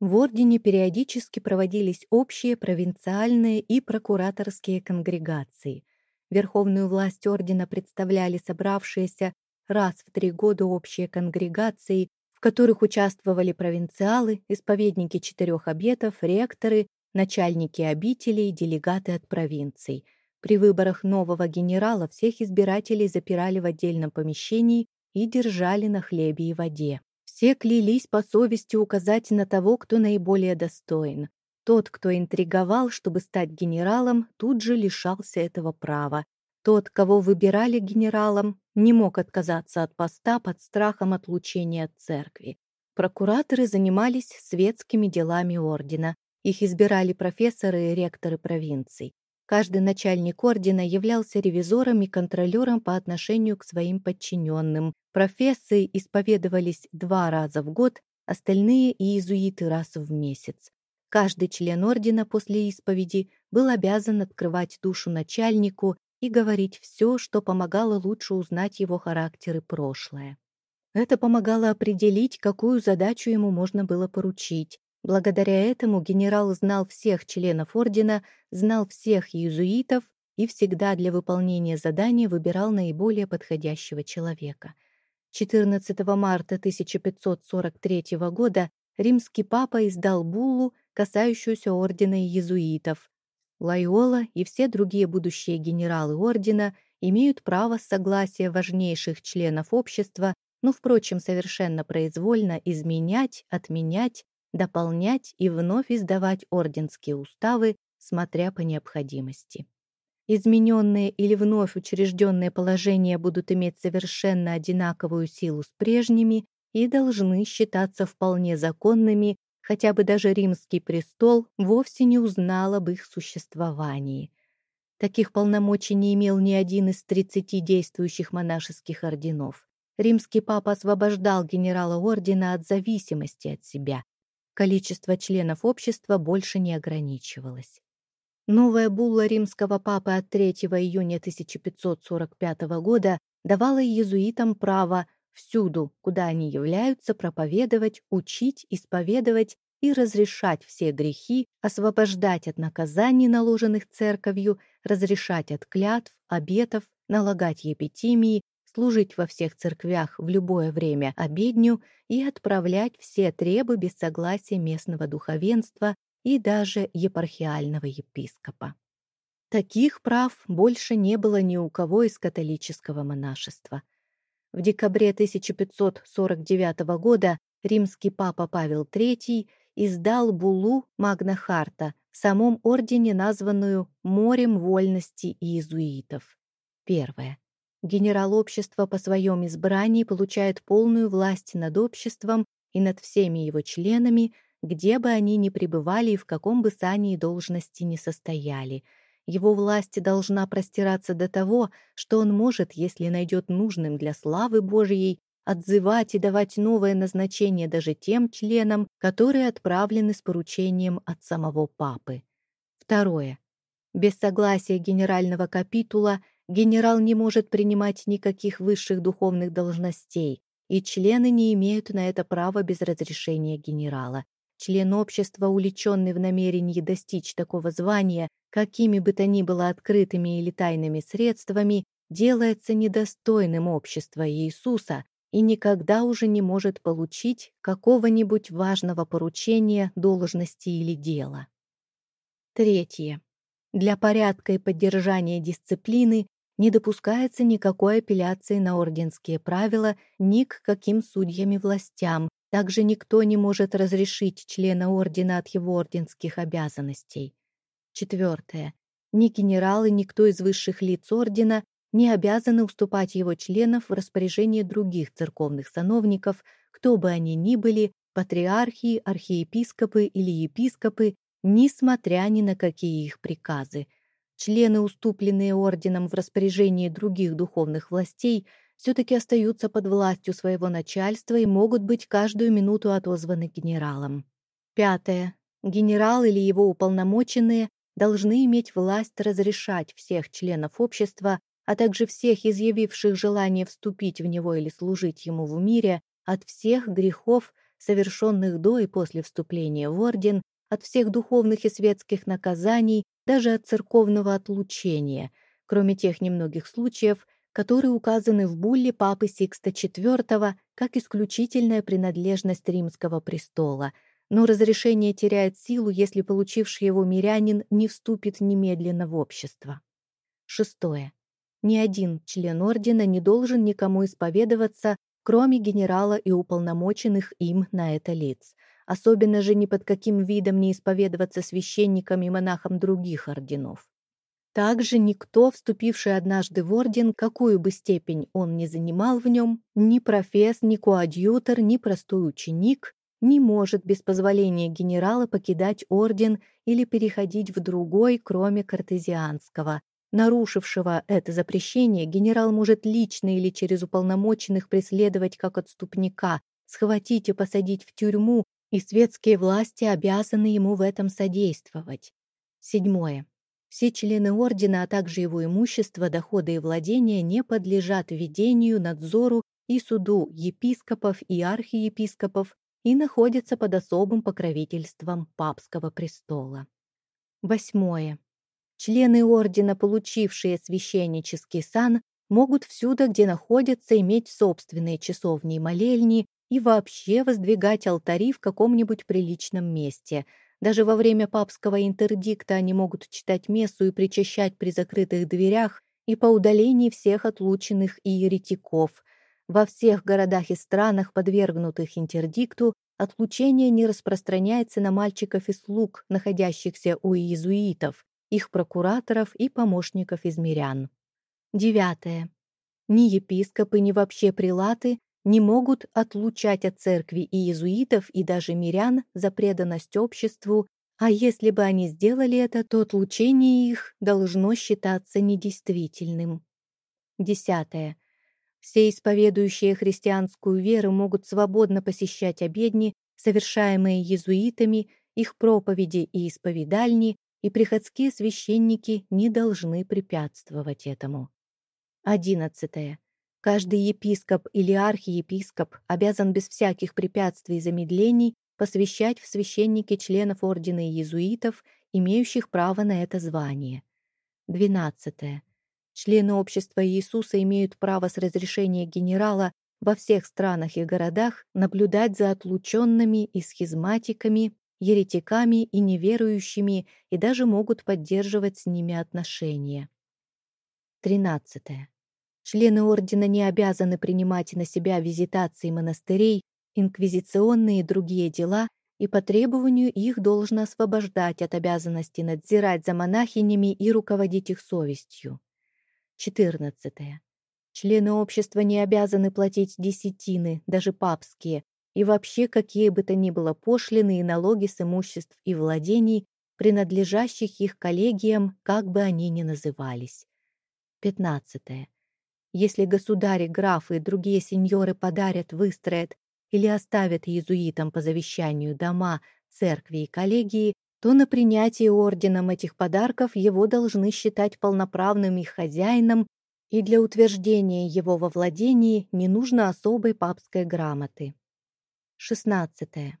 В ордене периодически проводились общие провинциальные и прокураторские конгрегации. Верховную власть ордена представляли собравшиеся раз в три года общие конгрегации, в которых участвовали провинциалы, исповедники четырех обетов, ректоры, начальники обителей, делегаты от провинций. При выборах нового генерала всех избирателей запирали в отдельном помещении и держали на хлебе и воде. Все клялись по совести указать на того, кто наиболее достоин. Тот, кто интриговал, чтобы стать генералом, тут же лишался этого права. Тот, кого выбирали генералом, не мог отказаться от поста под страхом отлучения от церкви. Прокураторы занимались светскими делами ордена. Их избирали профессоры и ректоры провинций. Каждый начальник ордена являлся ревизором и контролером по отношению к своим подчиненным. Профессии исповедовались два раза в год, остальные – иезуиты раз в месяц. Каждый член ордена после исповеди был обязан открывать душу начальнику и говорить все, что помогало лучше узнать его характер и прошлое. Это помогало определить, какую задачу ему можно было поручить, Благодаря этому генерал знал всех членов ордена, знал всех иезуитов и всегда для выполнения задания выбирал наиболее подходящего человека. 14 марта 1543 года римский папа издал буллу, касающуюся ордена иезуитов. Лайола и все другие будущие генералы ордена имеют право с согласия важнейших членов общества, но, впрочем, совершенно произвольно изменять, отменять дополнять и вновь издавать орденские уставы, смотря по необходимости. Измененные или вновь учрежденные положения будут иметь совершенно одинаковую силу с прежними и должны считаться вполне законными, хотя бы даже римский престол вовсе не узнал об их существовании. Таких полномочий не имел ни один из 30 действующих монашеских орденов. Римский папа освобождал генерала ордена от зависимости от себя, Количество членов общества больше не ограничивалось. Новая булла римского папы от 3 июня 1545 года давала иезуитам право всюду, куда они являются, проповедовать, учить, исповедовать и разрешать все грехи, освобождать от наказаний, наложенных церковью, разрешать от клятв, обетов, налагать епитимии, служить во всех церквях в любое время обедню и отправлять все требы без согласия местного духовенства и даже епархиального епископа. Таких прав больше не было ни у кого из католического монашества. В декабре 1549 года римский папа Павел III издал буллу Магна Харта в самом ордене, названную «Морем вольности иезуитов». Первое. Генерал общества по своем избрании получает полную власть над обществом и над всеми его членами, где бы они ни пребывали и в каком бы сане и должности ни состояли. Его власть должна простираться до того, что он может, если найдет нужным для славы Божьей, отзывать и давать новое назначение даже тем членам, которые отправлены с поручением от самого папы. Второе. Без согласия генерального капитула Генерал не может принимать никаких высших духовных должностей, и члены не имеют на это права без разрешения генерала. Член общества, увлеченный в намерении достичь такого звания, какими бы то ни было открытыми или тайными средствами, делается недостойным общества Иисуса и никогда уже не может получить какого-нибудь важного поручения, должности или дела. Третье. Для порядка и поддержания дисциплины не допускается никакой апелляции на орденские правила ни к каким судьям и властям. Также никто не может разрешить члена ордена от его орденских обязанностей. Четвертое. Ни генерал и никто из высших лиц ордена не обязаны уступать его членов в распоряжение других церковных сановников, кто бы они ни были, патриархии, архиепископы или епископы, несмотря ни на какие их приказы – члены, уступленные орденом в распоряжении других духовных властей, все-таки остаются под властью своего начальства и могут быть каждую минуту отозваны генералом. Пятое. Генерал или его уполномоченные должны иметь власть разрешать всех членов общества, а также всех изъявивших желание вступить в него или служить ему в мире, от всех грехов, совершенных до и после вступления в орден, от всех духовных и светских наказаний, даже от церковного отлучения, кроме тех немногих случаев, которые указаны в булле Папы Сикста IV как исключительная принадлежность римского престола, но разрешение теряет силу, если получивший его мирянин не вступит немедленно в общество. Шестое. Ни один член ордена не должен никому исповедоваться, кроме генерала и уполномоченных им на это лиц. Особенно же ни под каким видом не исповедоваться священникам и монахам других орденов. Также никто, вступивший однажды в орден, какую бы степень он ни занимал в нем, ни професс, ни коадьютор, ни простой ученик, не может без позволения генерала покидать орден или переходить в другой, кроме картезианского. Нарушившего это запрещение генерал может лично или через уполномоченных преследовать как отступника, схватить и посадить в тюрьму, и светские власти обязаны ему в этом содействовать. Седьмое. Все члены ордена, а также его имущество, доходы и владения не подлежат ведению, надзору и суду епископов и архиепископов и находятся под особым покровительством папского престола. Восьмое. Члены ордена, получившие священнический сан, могут всюду, где находятся, иметь собственные часовни и молельни и вообще воздвигать алтари в каком-нибудь приличном месте – даже во время папского интердикта они могут читать мессу и причащать при закрытых дверях и по удалении всех отлученных иеретиков. Во всех городах и странах, подвергнутых интердикту, отлучение не распространяется на мальчиков и слуг, находящихся у иезуитов, их прокураторов и помощников измерян. Девятое. Ни епископы, ни вообще прилаты не могут отлучать от церкви и иезуитов, и даже мирян за преданность обществу, а если бы они сделали это, то отлучение их должно считаться недействительным. Десятое. Все исповедующие христианскую веру могут свободно посещать обедни, совершаемые иезуитами, их проповеди и исповедальни, и приходские священники не должны препятствовать этому. Одиннадцатое. Каждый епископ или архиепископ обязан без всяких препятствий и замедлений посвящать в священники членов ордена иезуитов, имеющих право на это звание. 12. Члены общества Иисуса имеют право с разрешения генерала во всех странах и городах наблюдать за отлученными и схизматиками, еретиками и неверующими и даже могут поддерживать с ними отношения. 13. Члены ордена не обязаны принимать на себя визитации монастырей, инквизиционные и другие дела, и по требованию их должно освобождать от обязанности надзирать за монахинями и руководить их совестью. 14. Члены общества не обязаны платить десятины, даже папские, и вообще какие бы то ни было пошлины и налоги с имуществ и владений, принадлежащих их коллегиям, как бы они ни назывались. 15. Если государи, графы и другие сеньоры подарят, выстроят или оставят иезуитам по завещанию дома, церкви и коллегии, то на принятии орденом этих подарков его должны считать полноправным их хозяином, и для утверждения его во владении не нужно особой папской грамоты. 16.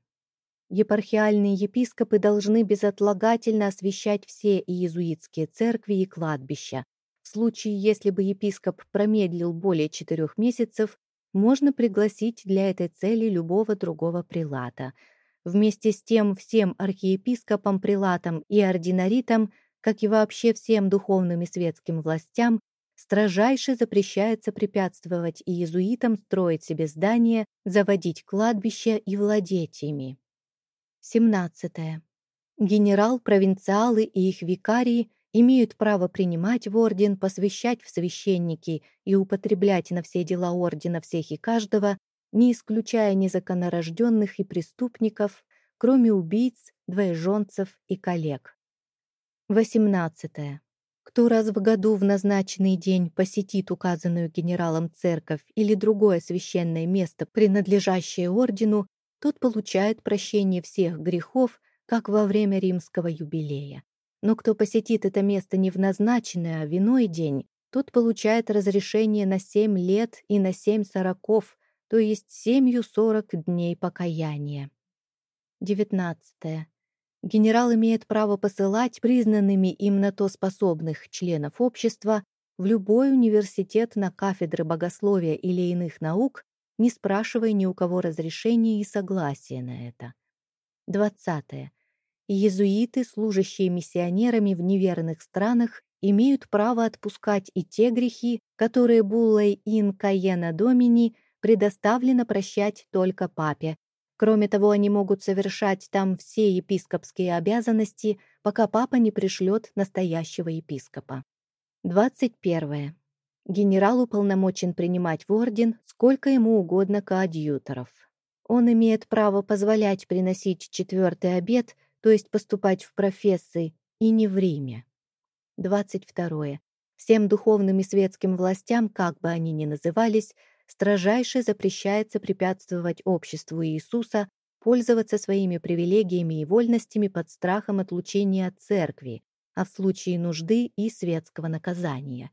Епархиальные епископы должны безотлагательно освещать все иезуитские церкви и кладбища, случае, если бы епископ промедлил более четырех месяцев, можно пригласить для этой цели любого другого прилата. Вместе с тем всем архиепископам, прилатам и ординаритам, как и вообще всем духовным и светским властям, строжайше запрещается препятствовать иезуитам строить себе здания, заводить кладбища и владеть ими. 17. Генерал, провинциалы и их викарии имеют право принимать в орден, посвящать в священники и употреблять на все дела ордена всех и каждого, не исключая незаконнорожденных и преступников, кроме убийц, двоеженцев и коллег. 18. Кто раз в году в назначенный день посетит указанную генералом церковь или другое священное место, принадлежащее ордену, тот получает прощение всех грехов, как во время римского юбилея. Но кто посетит это место не в назначенный, а в иной день, тот получает разрешение на семь лет и на семь сороков, то есть семью сорок дней покаяния. 19. Генерал имеет право посылать признанными им на то способных членов общества в любой университет на кафедры богословия или иных наук, не спрашивая ни у кого разрешения и согласия на это. 20. Иезуиты, служащие миссионерами в неверных странах, имеют право отпускать и те грехи, которые буллой ин каена домини предоставлено прощать только папе. Кроме того, они могут совершать там все епископские обязанности, пока папа не пришлет настоящего епископа. 21. Генерал уполномочен принимать в орден сколько ему угодно коадьюторов. Он имеет право позволять приносить четвертый обед, то есть поступать в профессии, и не в Риме. 22. Всем духовным и светским властям, как бы они ни назывались, строжайше запрещается препятствовать обществу Иисуса пользоваться своими привилегиями и вольностями под страхом отлучения от церкви, а в случае нужды и светского наказания.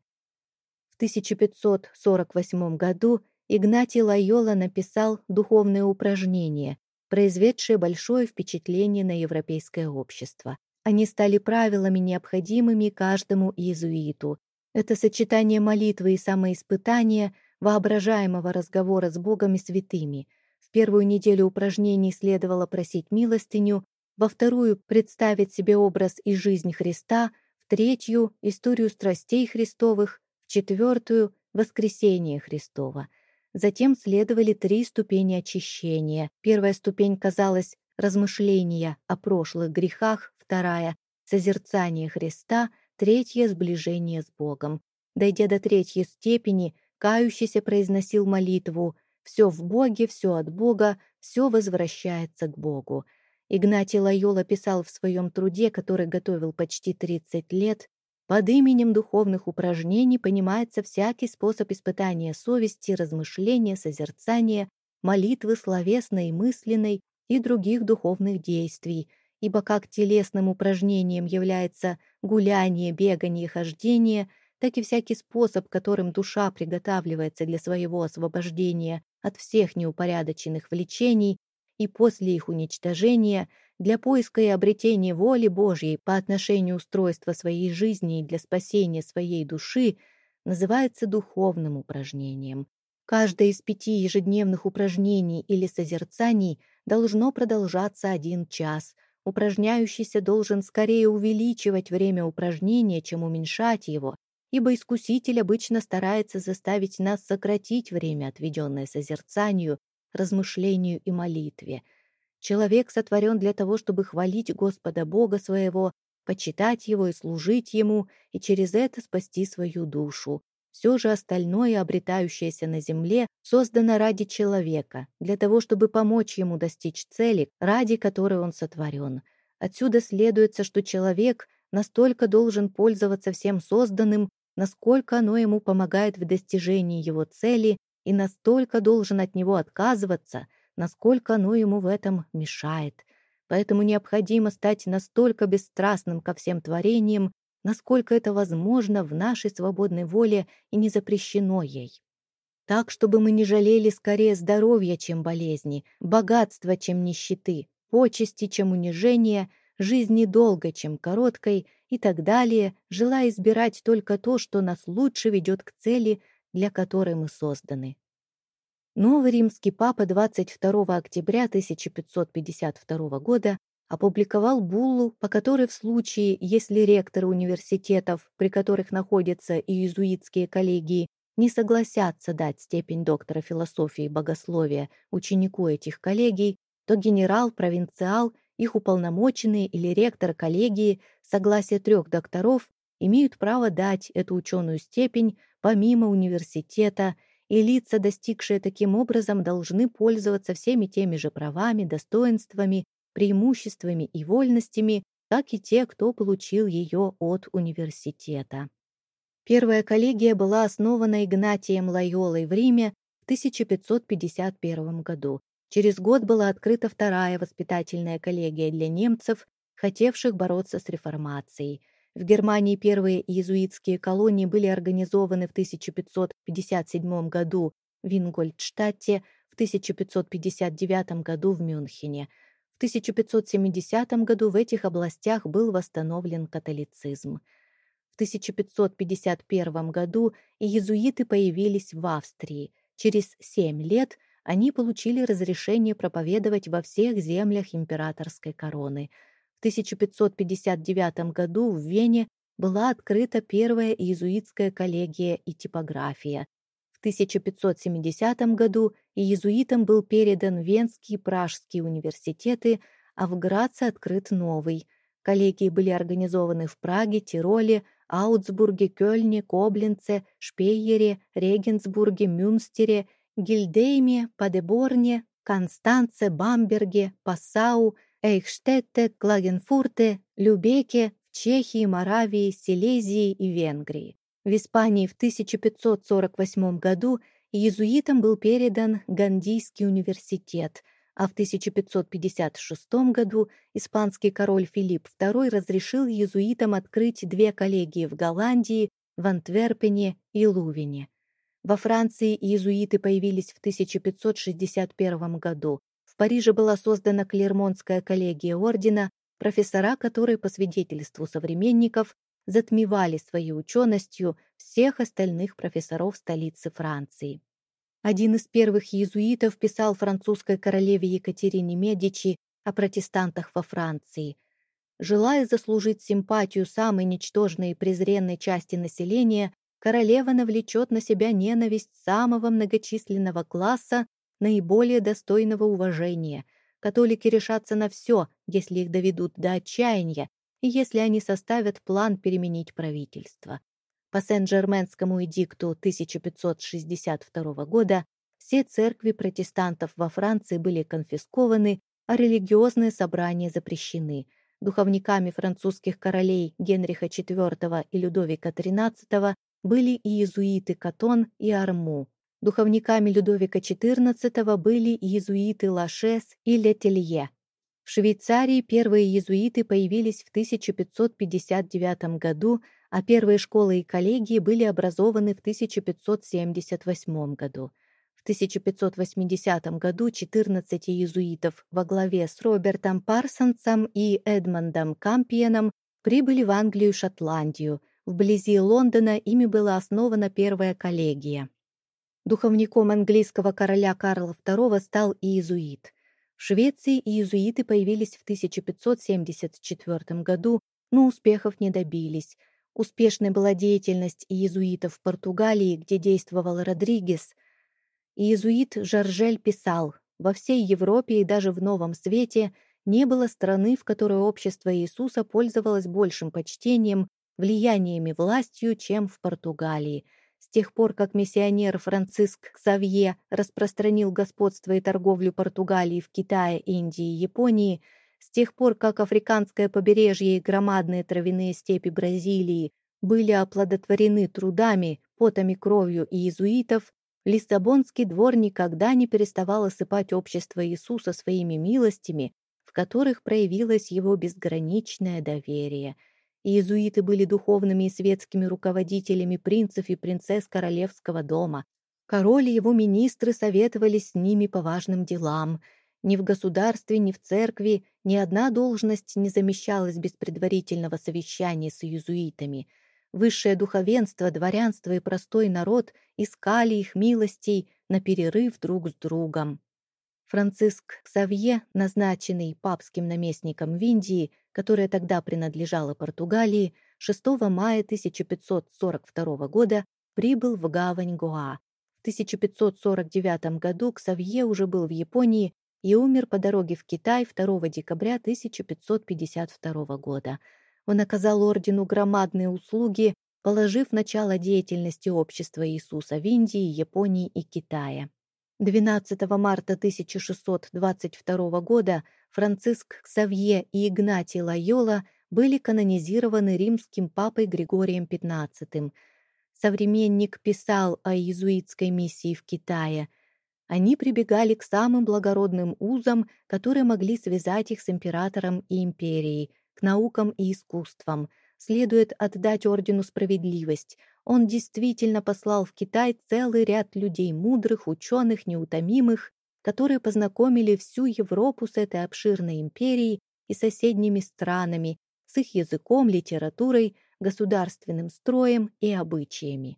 В 1548 году Игнатий Лайола написал «Духовное упражнение», произведшее большое впечатление на европейское общество. Они стали правилами, необходимыми каждому иезуиту. Это сочетание молитвы и самоиспытания, воображаемого разговора с Богом и святыми. В первую неделю упражнений следовало просить милостыню, во вторую — представить себе образ и жизнь Христа, в третью — историю страстей Христовых, в четвертую — воскресение Христова. Затем следовали три ступени очищения. Первая ступень казалась размышления о прошлых грехах, вторая — созерцание Христа, третья — сближение с Богом. Дойдя до третьей степени, кающийся произносил молитву «Все в Боге, все от Бога, все возвращается к Богу». Игнатий Лайола писал в своем труде, который готовил почти 30 лет, под именем духовных упражнений понимается всякий способ испытания совести, размышления, созерцания, молитвы словесной мысленной и других духовных действий, ибо как телесным упражнением является гуляние, бегание, хождение, так и всякий способ, которым душа приготавливается для своего освобождения от всех неупорядоченных влечений и после их уничтожения для поиска и обретения воли Божьей по отношению устройства своей жизни и для спасения своей души, называется духовным упражнением. Каждое из пяти ежедневных упражнений или созерцаний должно продолжаться один час – Упражняющийся должен скорее увеличивать время упражнения, чем уменьшать его, ибо искуситель обычно старается заставить нас сократить время, отведенное созерцанию, размышлению и молитве. Человек сотворен для того, чтобы хвалить Господа Бога своего, почитать Его и служить Ему, и через это спасти свою душу. Все же остальное, обретающееся на земле, создано ради человека, для того, чтобы помочь ему достичь цели, ради которой он сотворен. Отсюда следуется, что человек настолько должен пользоваться всем созданным, насколько оно ему помогает в достижении его цели, и настолько должен от него отказываться, насколько оно ему в этом мешает. Поэтому необходимо стать настолько бесстрастным ко всем творениям, насколько это возможно в нашей свободной воле и не запрещено ей так, чтобы мы не жалели скорее здоровья, чем болезни, богатства, чем нищеты, почести, чем унижения, жизни долгой, чем короткой и так далее, желая избирать только то, что нас лучше ведет к цели, для которой мы созданы. Новый римский папа 22 октября 1552 года опубликовал буллу, по которой в случае, если ректоры университетов, при которых находятся иезуитские коллегии, не согласятся дать степень доктора философии и богословия ученику этих коллегий, то генерал, провинциал, их уполномоченные или ректор коллегии, согласие трех докторов, имеют право дать эту ученую степень помимо университета, и лица, достигшие таким образом, должны пользоваться всеми теми же правами, достоинствами, преимуществами и вольностями, как и те, кто получил ее от университета. Первая коллегия была основана Игнатием Лайолой в Риме в 1551 году. Через год была открыта вторая воспитательная коллегия для немцев, хотевших бороться с реформацией. В Германии первые иезуитские колонии были организованы в 1557 году в Вингольдштадте, в 1559 году в Мюнхене. В 1570 году в этих областях был восстановлен католицизм. В 1551 году иезуиты появились в Австрии. Через семь лет они получили разрешение проповедовать во всех землях императорской короны. В 1559 году в Вене была открыта первая иезуитская коллегия и типография. В 1570 году иезуитам был передан Венский и Пражский университеты, а в Граце открыт новый. Коллегии были организованы в Праге, Тироле, Аутсбурге, Кёльне, Коблинце, Шпейере, Регенсбурге, Мюнстере, Гильдейме, Падеборне, Констанце, Бамберге, Пассау, Эйхштетте, Клагенфурте, Любеке, Чехии, Моравии, Силезии и Венгрии. В Испании в 1548 году иезуитам был передан Гандийский университет, а в 1556 году испанский король Филипп II разрешил иезуитам открыть две коллегии в Голландии, в Антверпене и Лувине. Во Франции иезуиты появились в 1561 году. Париже была создана Клермонская коллегия ордена, профессора которые, по свидетельству современников, затмевали своей ученостью всех остальных профессоров столицы Франции. Один из первых иезуитов писал французской королеве Екатерине Медичи о протестантах во Франции. Желая заслужить симпатию самой ничтожной и презренной части населения, королева навлечет на себя ненависть самого многочисленного класса, наиболее достойного уважения – Католики решатся на все, если их доведут до отчаяния, и если они составят план переменить правительство. По Сен-Жерменскому эдикту 1562 года все церкви протестантов во Франции были конфискованы, а религиозные собрания запрещены. Духовниками французских королей Генриха IV и Людовика XIII были и иезуиты Катон и Арму. Духовниками Людовика XIV были иезуиты Лашес и Летелье. В Швейцарии первые иезуиты появились в 1559 году, а первые школы и коллегии были образованы в 1578 году. В 1580 году 14 иезуитов во главе с Робертом Парсонсом и Эдмондом Кампиеном прибыли в Англию и Шотландию. Вблизи Лондона ими была основана первая коллегия. Духовником английского короля Карла II стал иезуит. В Швеции иезуиты появились в 1574 году, но успехов не добились. Успешной была деятельность иезуитов в Португалии, где действовал Родригес. Иезуит Жоржель писал, «Во всей Европе и даже в Новом Свете не было страны, в которой общество Иисуса пользовалось большим почтением, влияниями властью, чем в Португалии». С тех пор, как миссионер Франциск Ксавье распространил господство и торговлю Португалии в Китае, Индии и Японии, с тех пор, как африканское побережье и громадные травяные степи Бразилии были оплодотворены трудами, потами, кровью иезуитов, Лиссабонский двор никогда не переставал осыпать общество Иисуса своими милостями, в которых проявилось его безграничное доверие – Иезуиты были духовными и светскими руководителями принцев и принцесс королевского дома. Король и его министры советовались с ними по важным делам. Ни в государстве, ни в церкви ни одна должность не замещалась без предварительного совещания с иезуитами. Высшее духовенство, дворянство и простой народ искали их милостей на перерыв друг с другом. Франциск Ксавье, назначенный папским наместником в Индии, которая тогда принадлежала Португалии, 6 мая 1542 года прибыл в гавань Гоа. В 1549 году Ксавье уже был в Японии и умер по дороге в Китай 2 декабря 1552 года. Он оказал ордену громадные услуги, положив начало деятельности общества Иисуса в Индии, Японии и Китае. 12 марта 1622 года Франциск Ксавье и Игнатий Лайола были канонизированы римским папой Григорием XV. Современник писал о иезуитской миссии в Китае. Они прибегали к самым благородным узам, которые могли связать их с императором и империей, к наукам и искусствам. Следует отдать Ордену справедливость – он действительно послал в Китай целый ряд людей мудрых, ученых, неутомимых которые познакомили всю Европу с этой обширной империей и соседними странами, с их языком, литературой, государственным строем и обычаями.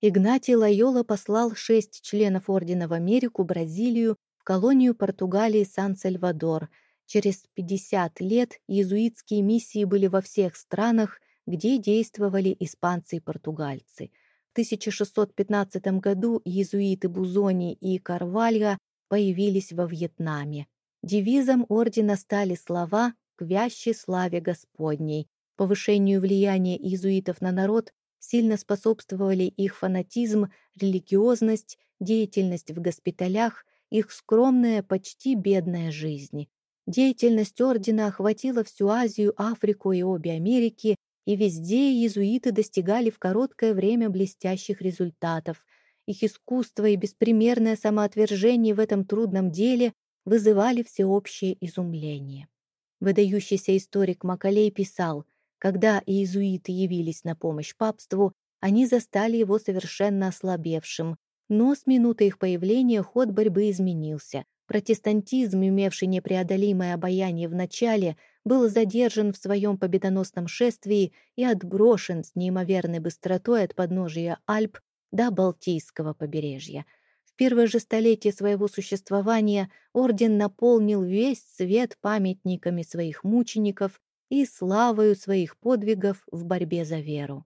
Игнатий Лайола послал шесть членов Ордена в Америку, Бразилию, в колонию Португалии Сан-Сальвадор. Через 50 лет иезуитские миссии были во всех странах, где действовали испанцы и португальцы. В 1615 году иезуиты Бузони и Карвалья появились во Вьетнаме. Девизом ордена стали слова «К вящей славе Господней». Повышению влияния иезуитов на народ сильно способствовали их фанатизм, религиозность, деятельность в госпиталях, их скромная, почти бедная жизнь. Деятельность ордена охватила всю Азию, Африку и обе Америки, и везде иезуиты достигали в короткое время блестящих результатов. Их искусство и беспримерное самоотвержение в этом трудном деле вызывали всеобщее изумление. Выдающийся историк Макалей писал – когда иезуиты явились на помощь папству, они застали его совершенно ослабевшим, но с минуты их появления ход борьбы изменился. Протестантизм, имевший непреодолимое обаяние в начале, был задержан в своем победоносном шествии и отброшен с неимоверной быстротой от подножия Альп до Балтийского побережья. В первое же столетие своего существования орден наполнил весь свет памятниками своих мучеников и славою своих подвигов в борьбе за веру.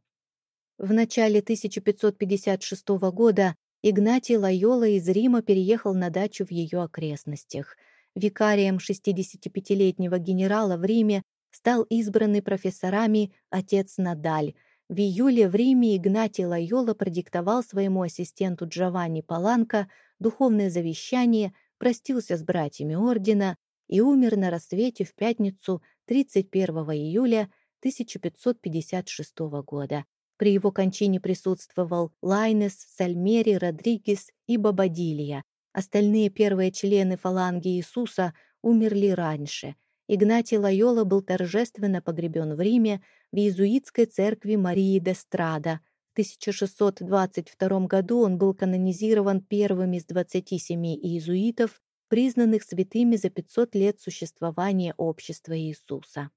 В начале 1556 года Игнатий Лайола из Рима переехал на дачу в ее окрестностях. Викарием 65-летнего генерала в Риме стал избранный профессорами отец Надаль. В июле в Риме Игнатий Лайола продиктовал своему ассистенту Джованни Паланко духовное завещание, простился с братьями ордена и умер на рассвете в пятницу 31 июля 1556 года. При его кончине присутствовал Лайнес, Сальмери, Родригес и Бабадилья. Остальные первые члены фаланги Иисуса умерли раньше. Игнатий Лайола был торжественно погребен в Риме в иезуитской церкви Марии де Страда. В 1622 году он был канонизирован первым из 27 иезуитов, признанных святыми за 500 лет существования общества Иисуса.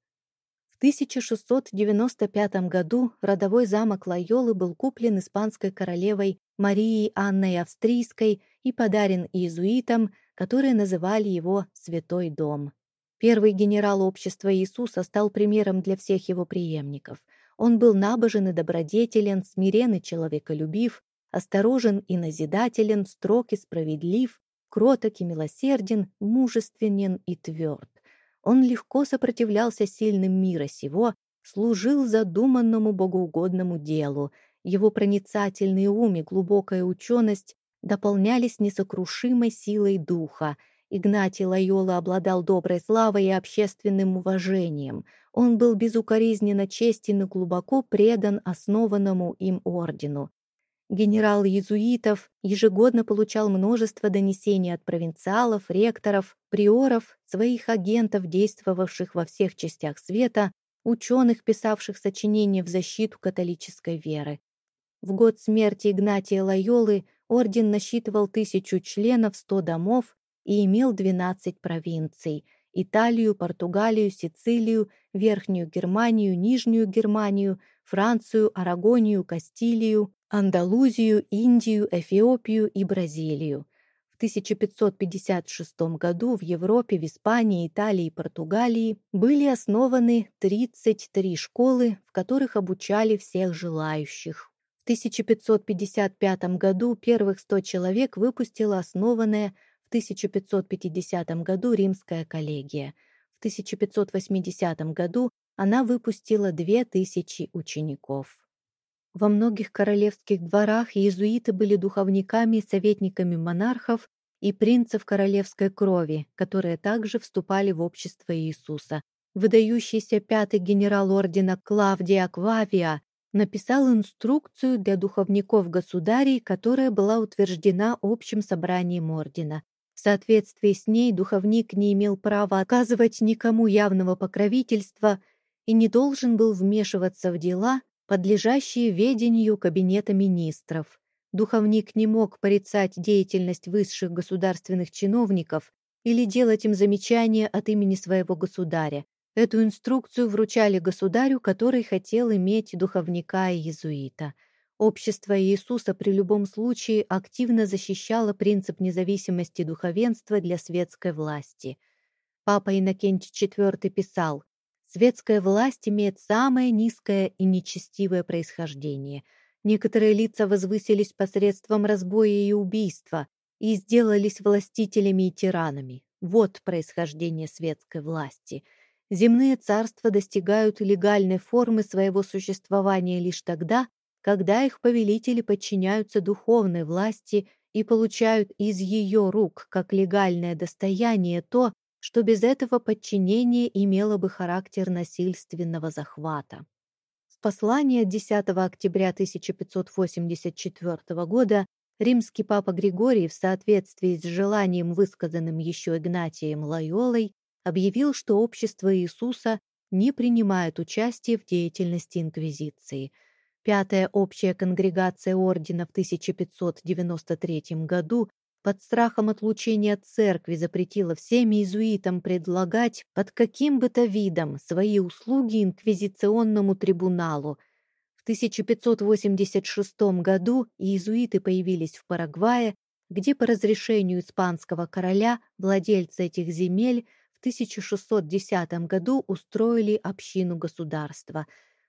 В 1695 году родовой замок Лайолы был куплен испанской королевой Марией Анной Австрийской и подарен иезуитам, которые называли его «Святой дом». Первый генерал общества Иисуса стал примером для всех его преемников. Он был набожен и добродетелен, смирен и человеколюбив, осторожен и назидателен, строг и справедлив, кроток и милосерден, мужественен и тверд. Он легко сопротивлялся сильным мира сего, служил задуманному богоугодному делу. Его проницательный ум и глубокая ученость дополнялись несокрушимой силой духа. Игнатий Лайола обладал доброй славой и общественным уважением. Он был безукоризненно честен и глубоко предан основанному им ордену. Генерал иезуитов ежегодно получал множество донесений от провинциалов, ректоров, приоров, своих агентов, действовавших во всех частях света, ученых, писавших сочинения в защиту католической веры. В год смерти Игнатия Лайолы орден насчитывал тысячу членов, сто домов и имел 12 провинций – Италию, Португалию, Сицилию, Верхнюю Германию, Нижнюю Германию, Францию, Арагонию, Кастилию, Андалузию, Индию, Эфиопию и Бразилию. В 1556 году в Европе, в Испании, Италии и Португалии были основаны 33 школы, в которых обучали всех желающих. В 1555 году первых 100 человек выпустила основанная в 1550 году Римская коллегия. В 1580 году она выпустила 2000 учеников. Во многих королевских дворах иезуиты были духовниками и советниками монархов и принцев королевской крови, которые также вступали в общество Иисуса. Выдающийся пятый генерал ордена Клавдия Аквавия написал инструкцию для духовников государей, которая была утверждена общим собранием ордена. В соответствии с ней духовник не имел права оказывать никому явного покровительства и не должен был вмешиваться в дела, подлежащие ведению Кабинета министров. Духовник не мог порицать деятельность высших государственных чиновников или делать им замечания от имени своего государя. Эту инструкцию вручали государю, который хотел иметь духовника и иезуита. Общество Иисуса при любом случае активно защищало принцип независимости духовенства для светской власти. Папа Иннокентий IV писал, «Светская власть имеет самое низкое и нечестивое происхождение – Некоторые лица возвысились посредством разбоя и убийства и сделались властителями и тиранами. Вот происхождение светской власти. Земные царства достигают легальной формы своего существования лишь тогда, когда их повелители подчиняются духовной власти и получают из ее рук как легальное достояние то, что без этого подчинения имело бы характер насильственного захвата. Послание 10 октября 1584 года римский папа Григорий в соответствии с желанием, высказанным еще Игнатием Лайолой, объявил, что общество Иисуса не принимает участие в деятельности Инквизиции. Пятая общая конгрегация ордена в 1593 году под страхом отлучения от церкви запретила всем иезуитам предлагать под каким бы то видом свои услуги инквизиционному трибуналу. В 1586 году иезуиты появились в Парагвае, где по разрешению испанского короля владельцы этих земель 1610 году устроили общину государства.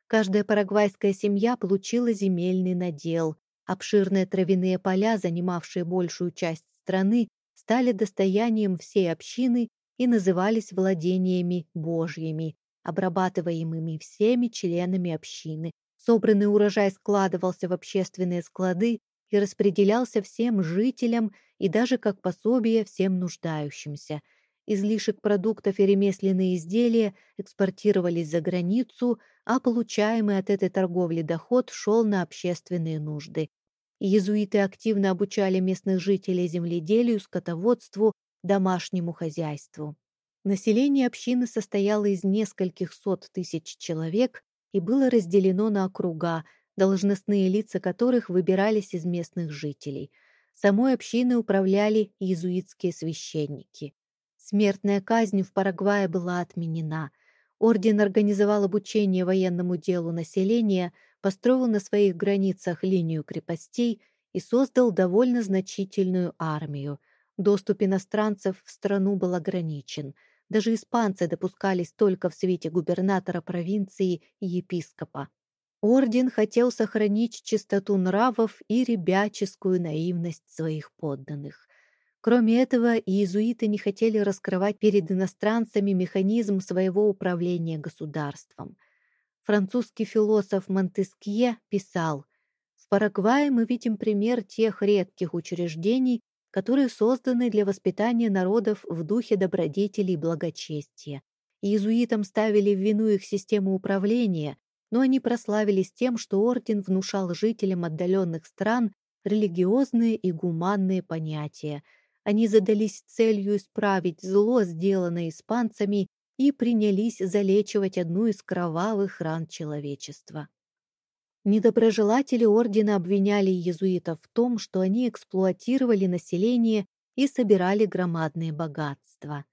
Каждая парагвайская семья получила земельный надел. Обширные травяные поля, занимавшие большую часть страны, стали достоянием всей общины и назывались владениями Божьими, обрабатываемыми всеми членами общины. Собранный урожай складывался в общественные склады и распределялся всем жителям и даже как пособие всем нуждающимся. Излишек продуктов и ремесленные изделия экспортировались за границу, а получаемый от этой торговли доход шел на общественные нужды. Иезуиты активно обучали местных жителей земледелию, скотоводству, домашнему хозяйству. Население общины состояло из нескольких сот тысяч человек и было разделено на округа, должностные лица которых выбирались из местных жителей. Самой общиной управляли иезуитские священники. Смертная казнь в Парагвае была отменена. Орден организовал обучение военному делу населения, построил на своих границах линию крепостей и создал довольно значительную армию. Доступ иностранцев в страну был ограничен. Даже испанцы допускались только в свете губернатора провинции и епископа. Орден хотел сохранить чистоту нравов и ребяческую наивность своих подданных. Кроме этого, иезуиты не хотели раскрывать перед иностранцами механизм своего управления государством. Французский философ Монтескье писал, «В Парагвае мы видим пример тех редких учреждений, которые созданы для воспитания народов в духе добродетели и благочестия. Иезуитам ставили в вину их систему управления, но они прославились тем, что орден внушал жителям отдаленных стран религиозные и гуманные понятия. Они задались целью исправить зло, сделанное испанцами, и принялись залечивать одну из кровавых ран человечества. Недоброжелатели ордена обвиняли иезуитов в том, что они эксплуатировали население и собирали громадные богатства.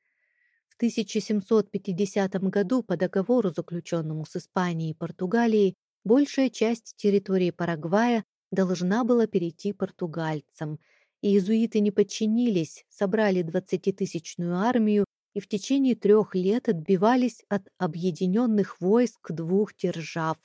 В 1750 году по договору, заключенному с Испанией и Португалией, большая часть территории Парагвая должна была перейти португальцам. Иезуиты не подчинились, собрали 20-тысячную армию и в течение трех лет отбивались от объединенных войск двух держав.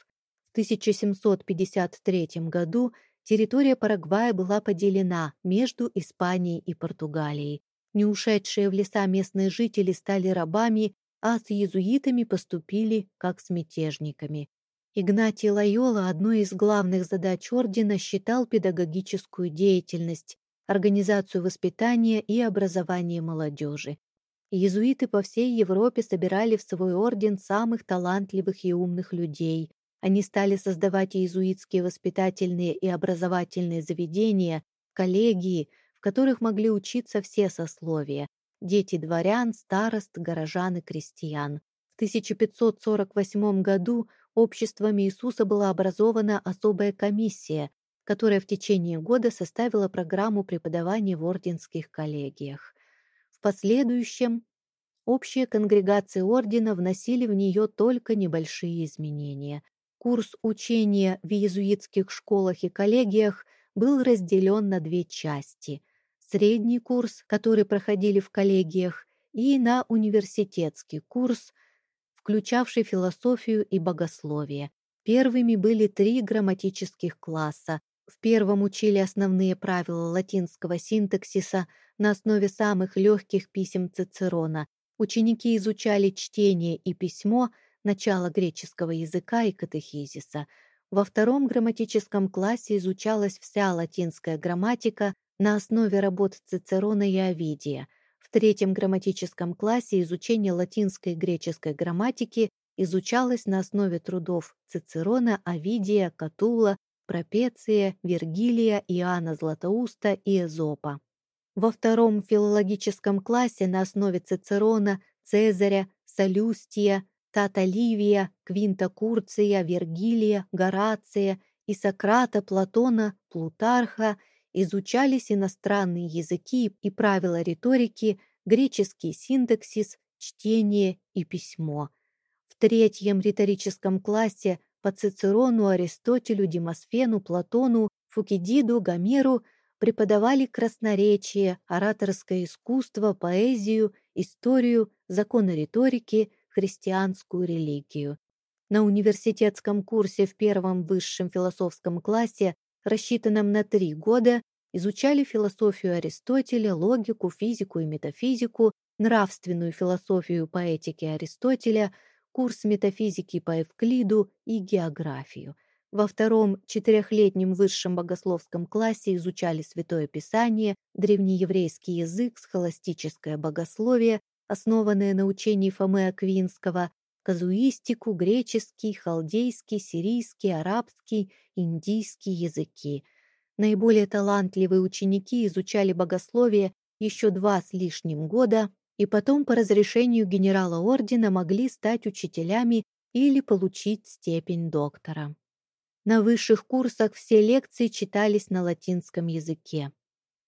В 1753 году территория Парагвая была поделена между Испанией и Португалией. Не ушедшие в леса местные жители стали рабами, а с иезуитами поступили как с мятежниками. Игнатий Лайола одной из главных задач ордена считал педагогическую деятельность, организацию воспитания и образования молодежи. Иезуиты по всей Европе собирали в свой орден самых талантливых и умных людей. Они стали создавать иезуитские воспитательные и образовательные заведения, коллегии, в которых могли учиться все сословия – дети дворян, старост, горожан и крестьян. В 1548 году обществом Иисуса была образована особая комиссия, которая в течение года составила программу преподавания в орденских коллегиях. В последующем общие конгрегации ордена вносили в нее только небольшие изменения. Курс учения в иезуитских школах и коллегиях был разделен на две части. Средний курс, который проходили в коллегиях, и на университетский курс, включавший философию и богословие. Первыми были три грамматических класса. В первом учили основные правила латинского синтаксиса на основе самых легких писем Цицерона. Ученики изучали чтение и письмо – начало греческого языка и катехизиса. Во втором грамматическом классе изучалась вся латинская грамматика на основе работ Цицерона и Овидия. В третьем грамматическом классе изучение латинской и греческой грамматики изучалось на основе трудов Цицерона, Овидия, Катула, Пропеция, Вергилия, Иоанна Златоуста и Эзопа. Во втором филологическом классе на основе Цицерона, Цезаря, Солюстия, Тата Ливия, Квинта Курция, Вергилия, Горация и Сократа, Платона, Плутарха изучались иностранные языки и правила риторики, греческий синтаксис, чтение и письмо. В третьем риторическом классе по Цицерону, Аристотелю, Демосфену, Платону, Фукидиду, Гомеру преподавали красноречие, ораторское искусство, поэзию, историю, законы риторики, христианскую религию. На университетском курсе в первом высшем философском классе, рассчитанном на три года, изучали философию Аристотеля, логику, физику и метафизику, нравственную философию поэтики Аристотеля, курс метафизики по Евклиду и географию. Во втором четырехлетнем высшем богословском классе изучали Святое Писание, древнееврейский язык, схоластическое богословие, основанные на учении Фомы Аквинского, казуистику, греческий, халдейский, сирийский, арабский, индийский языки. Наиболее талантливые ученики изучали богословие еще два с лишним года и потом по разрешению генерала ордена могли стать учителями или получить степень доктора. На высших курсах все лекции читались на латинском языке.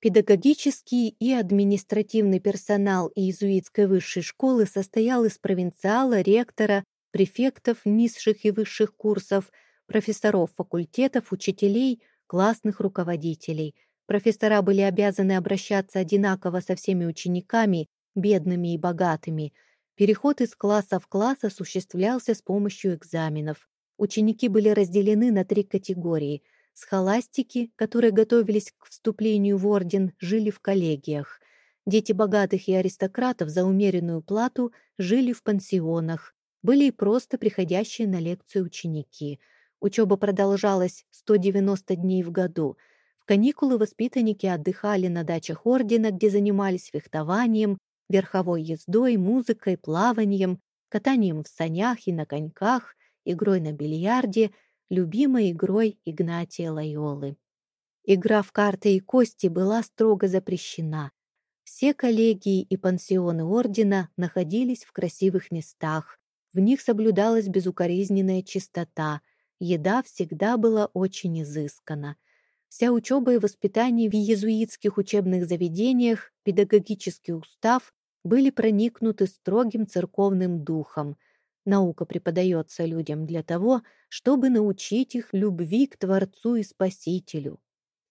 Педагогический и административный персонал иезуитской высшей школы состоял из провинциала, ректора, префектов низших и высших курсов, профессоров факультетов, учителей, классных руководителей. Профессора были обязаны обращаться одинаково со всеми учениками, бедными и богатыми. Переход из класса в класс осуществлялся с помощью экзаменов. Ученики были разделены на три категории – Схоластики, которые готовились к вступлению в орден, жили в коллегиях. Дети богатых и аристократов за умеренную плату жили в пансионах. Были и просто приходящие на лекции ученики. Учеба продолжалась 190 дней в году. В каникулы воспитанники отдыхали на дачах ордена, где занимались фехтованием, верховой ездой, музыкой, плаванием, катанием в санях и на коньках, игрой на бильярде – любимой игрой Игнатия Лайолы. Игра в карты и кости была строго запрещена. Все коллегии и пансионы ордена находились в красивых местах. В них соблюдалась безукоризненная чистота. Еда всегда была очень изыскана. Вся учеба и воспитание в иезуитских учебных заведениях, педагогический устав были проникнуты строгим церковным духом – Наука преподается людям для того, чтобы научить их любви к Творцу и Спасителю.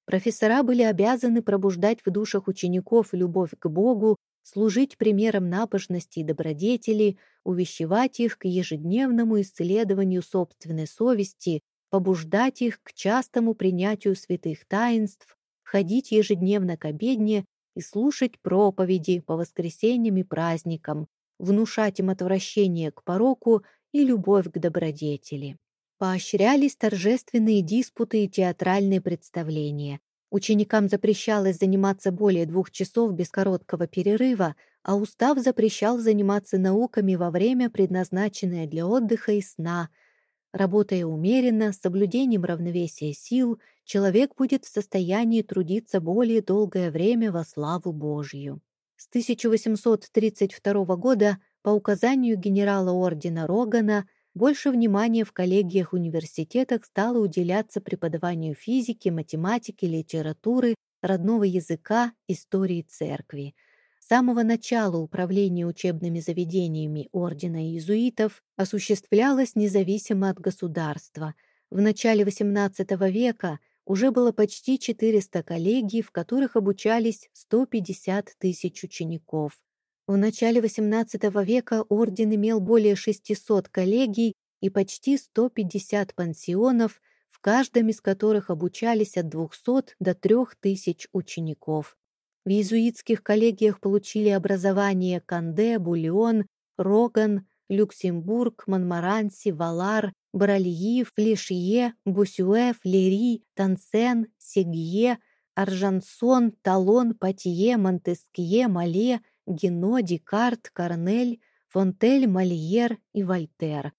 Профессора были обязаны пробуждать в душах учеников любовь к Богу, служить примером набожности и добродетели, увещевать их к ежедневному исследованию собственной совести, побуждать их к частому принятию святых таинств, ходить ежедневно к обедне и слушать проповеди по воскресеньям и праздникам, внушать им отвращение к пороку и любовь к добродетели. Поощрялись торжественные диспуты и театральные представления. Ученикам запрещалось заниматься более двух часов без короткого перерыва, а устав запрещал заниматься науками во время, предназначенное для отдыха и сна. Работая умеренно, с соблюдением равновесия сил, человек будет в состоянии трудиться более долгое время во славу Божью. С 1832 года по указанию генерала ордена Рогана больше внимания в коллегиях-университетах стало уделяться преподаванию физики, математики, литературы, родного языка, истории церкви. С самого начала управление учебными заведениями Ордена иезуитов осуществлялось независимо от государства. В начале XVIII века уже было почти 400 коллегий, в которых обучались 150 тысяч учеников. В начале XVIII века орден имел более 600 коллегий и почти 150 пансионов, в каждом из которых обучались от 200 до 3000 учеников. В иезуитских коллегиях получили образование Канде, Бульон, Роган, Люксембург, Монмаранси, Валар, Баральи, Флешье, Бусюэ, Флери, Тансен, Сегье, Аржансон, Талон, Патье, Монтескье, Мале, Гено, Декарт, Корнель, Фонтель, Мольер и Вольтер.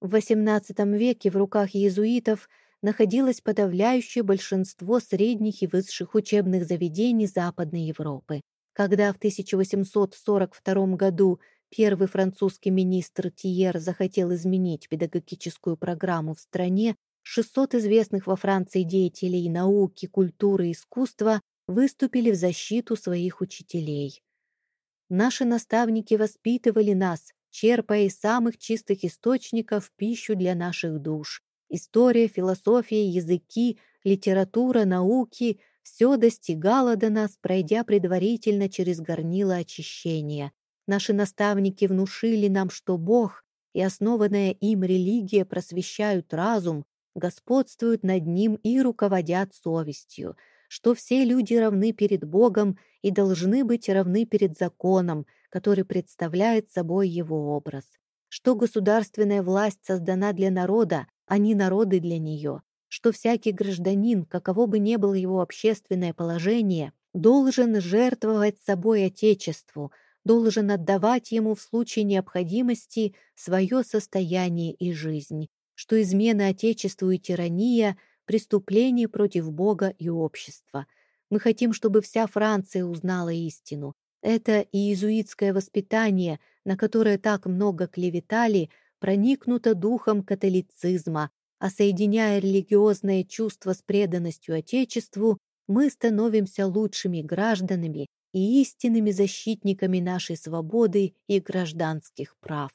В XVIII веке в руках иезуитов находилось подавляющее большинство средних и высших учебных заведений Западной Европы. Когда в 1842 году первый французский министр Тиер захотел изменить педагогическую программу в стране, 600 известных во Франции деятелей науки, культуры и искусства выступили в защиту своих учителей. Наши наставники воспитывали нас, черпая из самых чистых источников пищу для наших душ. История, философия, языки, литература, науки — все достигало до нас, пройдя предварительно через горнило очищения. Наши наставники внушили нам, что Бог и основанная им религия просвещают разум, господствуют над ним и руководят совестью, что все люди равны перед Богом и должны быть равны перед законом, который представляет собой его образ, что государственная власть создана для народа, а не народы для нее, что всякий гражданин, каково бы ни было его общественное положение, должен жертвовать собой Отечеству, должен отдавать ему в случае необходимости свое состояние и жизнь, что измена Отечеству и тирания – преступление против Бога и общества. Мы хотим, чтобы вся Франция узнала истину. Это иезуитское воспитание, на которое так много клеветали, проникнуто духом католицизма, а соединяя религиозное чувство с преданностью Отечеству, мы становимся лучшими гражданами и истинными защитниками нашей свободы и гражданских прав.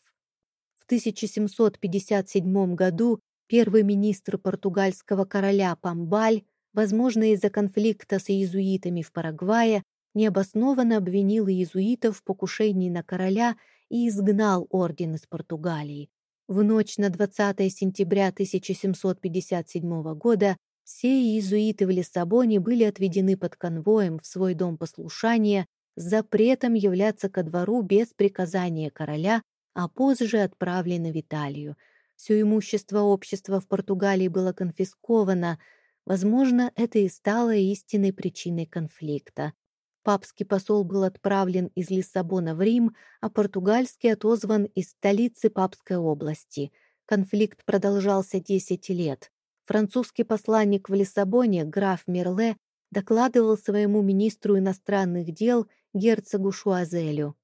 В 1757 году первый министр португальского короля Памбаль, возможно, из-за конфликта с иезуитами в Парагвае, необоснованно обвинил иезуитов в покушении на короля и изгнал орден из Португалии. В ночь на 20 сентября 1757 года все иезуиты в Лиссабоне были отведены под конвоем в свой дом послушания с запретом являться ко двору без приказания короля, а позже отправлены в Италию. Все имущество общества в Португалии было конфисковано. Возможно, это и стало истинной причиной конфликта. Папский посол был отправлен из Лиссабона в Рим, а португальский отозван из столицы Папской области. Конфликт продолжался 10 лет. Французский посланник в Лиссабоне, граф Мерле, докладывал своему министру иностранных дел герцогу Шуазелю.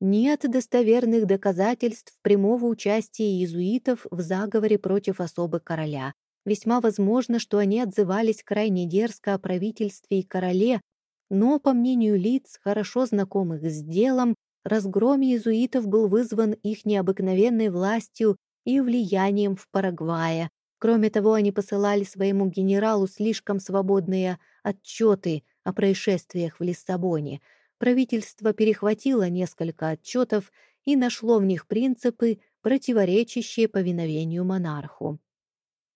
Нет достоверных доказательств прямого участия иезуитов в заговоре против особы короля. Весьма возможно, что они отзывались крайне дерзко о правительстве и короле, но, по мнению лиц, хорошо знакомых с делом, разгром иезуитов был вызван их необыкновенной властью и влиянием в Парагвае. Кроме того, они посылали своему генералу слишком свободные отчеты о происшествиях в Лиссабоне. Правительство перехватило несколько отчетов и нашло в них принципы, противоречащие повиновению монарху.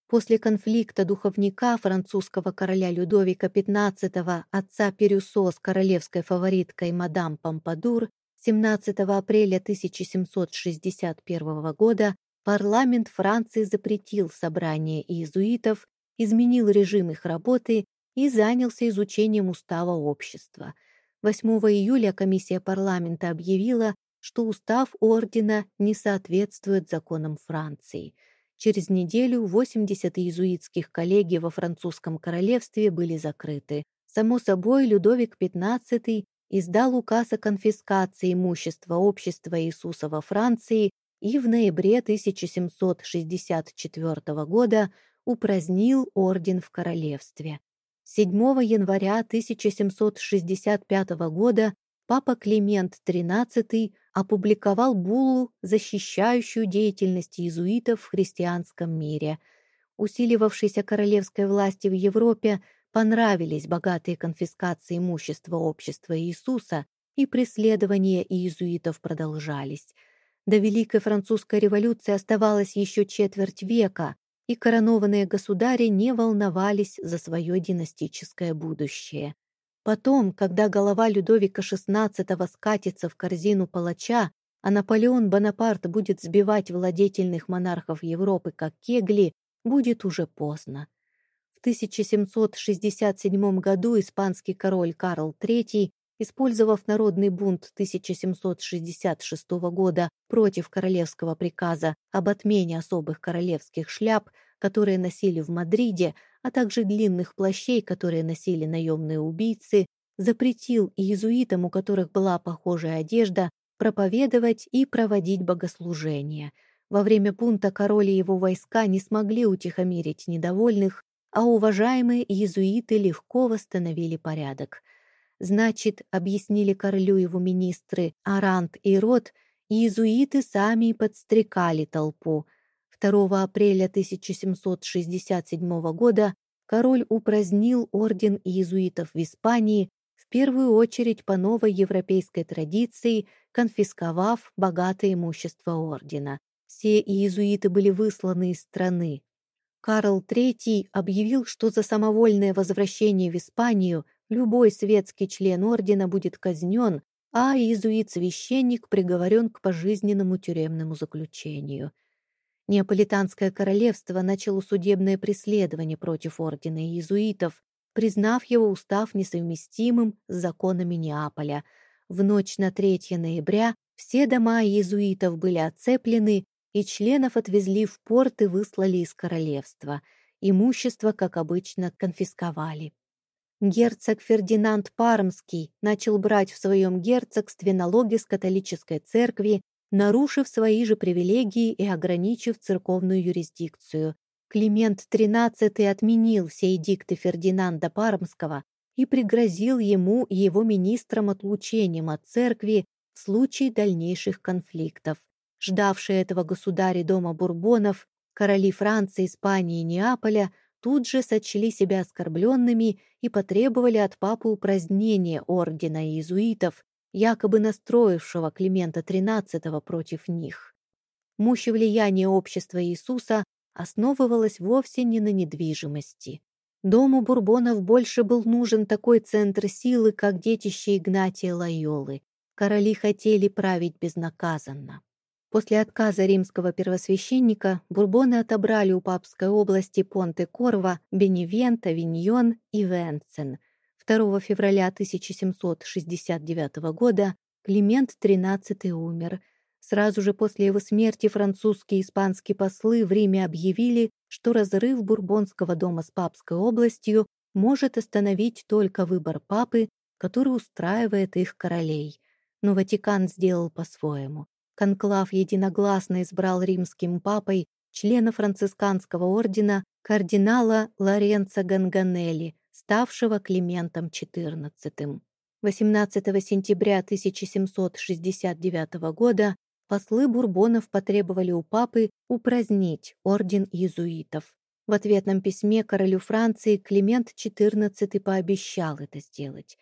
После конфликта духовника французского короля Людовика XV отца Перюсо с королевской фавориткой мадам Помпадур 17 апреля 1761 года парламент Франции запретил собрание иезуитов, изменил режим их работы и занялся изучением устава общества. 8 июля комиссия парламента объявила, что устав ордена не соответствует законам Франции – Через неделю 80 иезуитских коллегий во французском королевстве были закрыты. Само собой, Людовик XV издал указ о конфискации имущества общества Иисуса во Франции, и в ноябре 1764 года упразднил орден в королевстве. 7 января 1765 года папа Климент XIII опубликовал буллу, защищающую деятельность иезуитов в христианском мире. Усиливавшейся королевской власти в Европе понравились богатые конфискации имущества общества Иисуса, и преследования иезуитов продолжались. До Великой Французской революции оставалось еще четверть века, и коронованные государи не волновались за свое династическое будущее. Потом, когда голова Людовика XVI скатится в корзину палача, а Наполеон Бонапарт будет сбивать владетельных монархов Европы как кегли, будет уже поздно. В 1767 году испанский король Карл III, использовав народный бунт 1766 года против королевского приказа об отмене особых королевских шляп, которые носили в Мадриде, а также длинных плащей, которые носили наемные убийцы, запретил иезуитам, у которых была похожая одежда, проповедовать и проводить богослужения. Во время пункта король и его войска не смогли утихомирить недовольных, а уважаемые иезуиты легко восстановили порядок. Значит, объяснили королю его министры Арант и Рот, иезуиты сами подстрекали толпу – 2 апреля 1767 года король упразднил орден иезуитов в Испании, в первую очередь по новой европейской традиции, конфисковав богатое имущество ордена. Все иезуиты были высланы из страны. Карл III объявил, что за самовольное возвращение в Испанию любой светский член ордена будет казнен, а иезуит-священник приговорен к пожизненному тюремному заключению. Неаполитанское королевство начало судебное преследование против ордена иезуитов, признав его устав несовместимым с законами Неаполя. В ночь на 3 ноября все дома иезуитов были оцеплены, и членов отвезли в порт и выслали из королевства. Имущество, как обычно, конфисковали. Герцог Фердинанд Пармский начал брать в своем герцогстве налоги с католической церкви нарушив свои же привилегии и ограничив церковную юрисдикцию. Климент XIII отменил все эдикты Фердинанда Пармского и пригрозил ему и его министрам отлучением от церкви в случае дальнейших конфликтов. Ждавшие этого государи дома Бурбонов, короли Франции, Испании и Неаполя тут же сочли себя оскорбленными и потребовали от папы упразднения ордена иезуитов, якобы настроившего Климента XIII против них. И влияние общества Иисуса основывалось вовсе не на недвижимости. Дому Бурбонов больше был нужен такой центр силы, как детище Игнатия Лайолы. Короли хотели править безнаказанно. После отказа римского первосвященника бурбоны отобрали у папской области Понте-Корво, Беневента, Виньон и Венцен – 2 февраля 1769 года Климент XIII умер. Сразу же после его смерти французские и испанские послы в Риме объявили, что разрыв Бурбонского дома с папской областью может остановить только выбор папы, который устраивает их королей. Но Ватикан сделал по-своему. Конклав единогласно избрал римским папой члена францисканского ордена кардинала Лоренцо Ганганелли, ставшего Климентом XIV. 18 сентября 1769 года послы Бурбонов потребовали у папы упразднить орден иезуитов. В ответном письме королю Франции Климент XIV пообещал это сделать.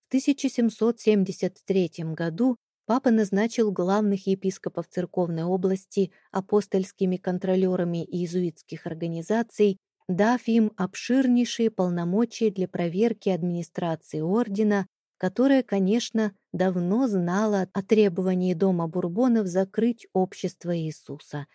В 1773 году папа назначил главных епископов церковной области апостольскими контролерами иезуитских организаций дав им обширнейшие полномочия для проверки администрации ордена, которая, конечно, давно знала о требовании Дома Бурбонов закрыть общество Иисуса.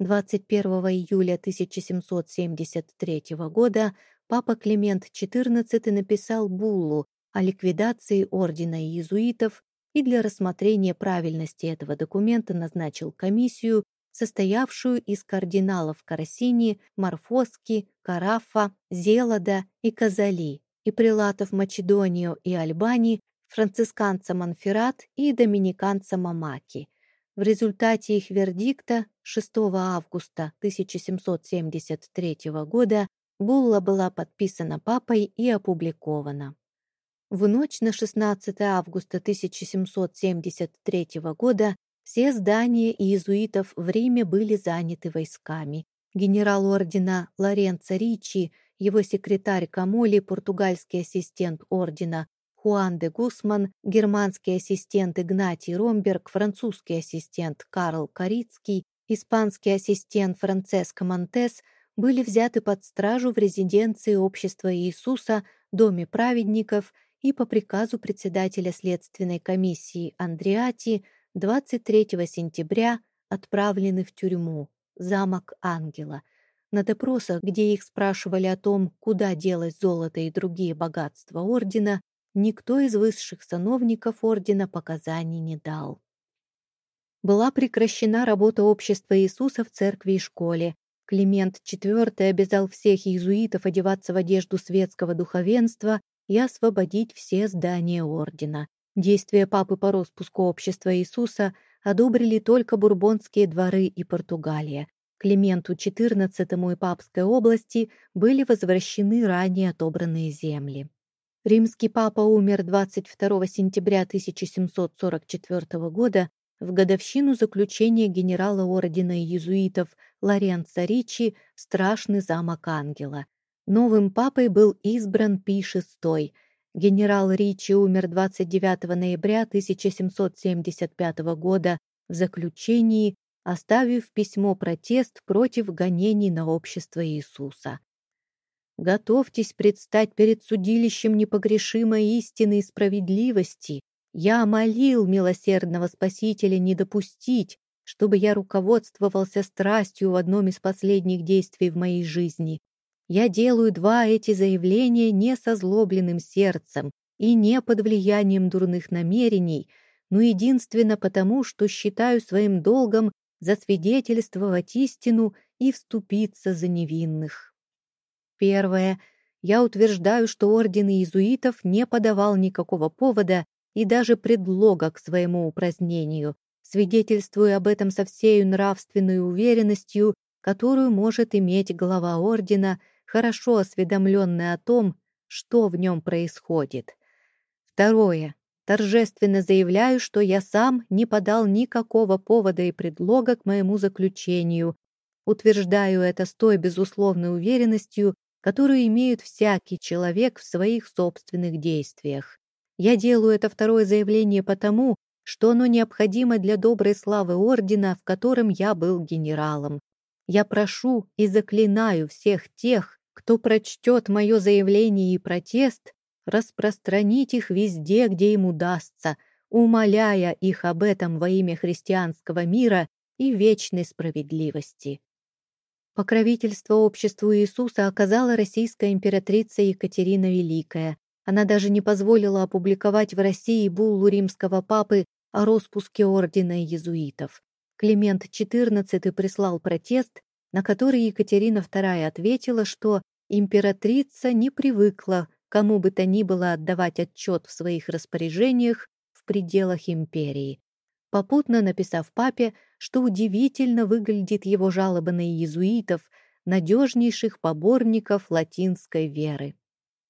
21 июля 1773 года папа Климент XIV написал буллу о ликвидации ордена иезуитов и для рассмотрения правильности этого документа назначил комиссию, состоявшую из кардиналов Карасини, Марфоски, Карафа, Зелода и Казали, и прилатов Македонию и Альбании, францисканца Монферрат и доминиканца Мамаки. В результате их вердикта 6 августа 1773 года булла была подписана папой и опубликована. В ночь на 16 августа 1773 года все здания иезуитов в Риме были заняты войсками. Генерал ордена Лоренцо Ричи, его секретарь Камоли, португальский ассистент ордена Хуан де Гусман, германский ассистент Игнатий Ромберг, французский ассистент Карл Корицкий, испанский ассистент Франциско Монтес были взяты под стражу в резиденции Общества Иисуса, Доме праведников и по приказу председателя Следственной комиссии Андриати 23 сентября отправлены в тюрьму, замок Ангела. На допросах, где их спрашивали о том, куда делать золото и другие богатства ордена, никто из высших сановников ордена показаний не дал. Была прекращена работа общества Иисуса в церкви и школе. Климент IV обязал всех иезуитов одеваться в одежду светского духовенства и освободить все здания ордена. Действия папы по распуску общества Иисуса одобрили только бурбонские дворы и Португалия. Клименту XIV и Папской области были возвращены ранее отобранные земли. Римский папа умер 22 сентября 1744 года в годовщину заключения генерала ордена иезуитов Лоренцо Ричи страшный замок Ангела. Новым папой был избран Пий VI – Генерал Ричи умер 29 ноября 1775 года в заключении, оставив письмо-протест против гонений на общество Иисуса. «Готовьтесь предстать перед судилищем непогрешимой истины и справедливости. Я молил милосердного Спасителя не допустить, чтобы я руководствовался страстью в одном из последних действий в моей жизни. Я делаю два эти заявления не со злобленным сердцем и не под влиянием дурных намерений, но единственно потому, что считаю своим долгом засвидетельствовать истину и вступиться за невинных. Первое. Я утверждаю, что орден иезуитов не подавал никакого повода и даже предлога к своему упразднению, свидетельствуя об этом со всей нравственной уверенностью, которую может иметь глава ордена хорошо осведомленный о том, что в нем происходит. Второе. Торжественно заявляю, что я сам не подал никакого повода и предлога к моему заключению. Утверждаю это с той безусловной уверенностью, которую имеет всякий человек в своих собственных действиях. Я делаю это второе заявление потому, что оно необходимо для доброй славы ордена, в котором я был генералом. Я прошу и заклинаю всех тех, кто прочтет мое заявление и протест, распространить их везде, где им удастся, умоляя их об этом во имя христианского мира и вечной справедливости. Покровительство обществу Иисуса оказала российская императрица Екатерина Великая. Она даже не позволила опубликовать в России буллу римского папы о распуске ордена иезуитов. Климент XIV прислал протест, на который Екатерина II ответила, что императрица не привыкла кому бы то ни было отдавать отчет в своих распоряжениях в пределах империи, попутно написав папе, что удивительно выглядит его жалоба на иезуитов, надежнейших поборников латинской веры.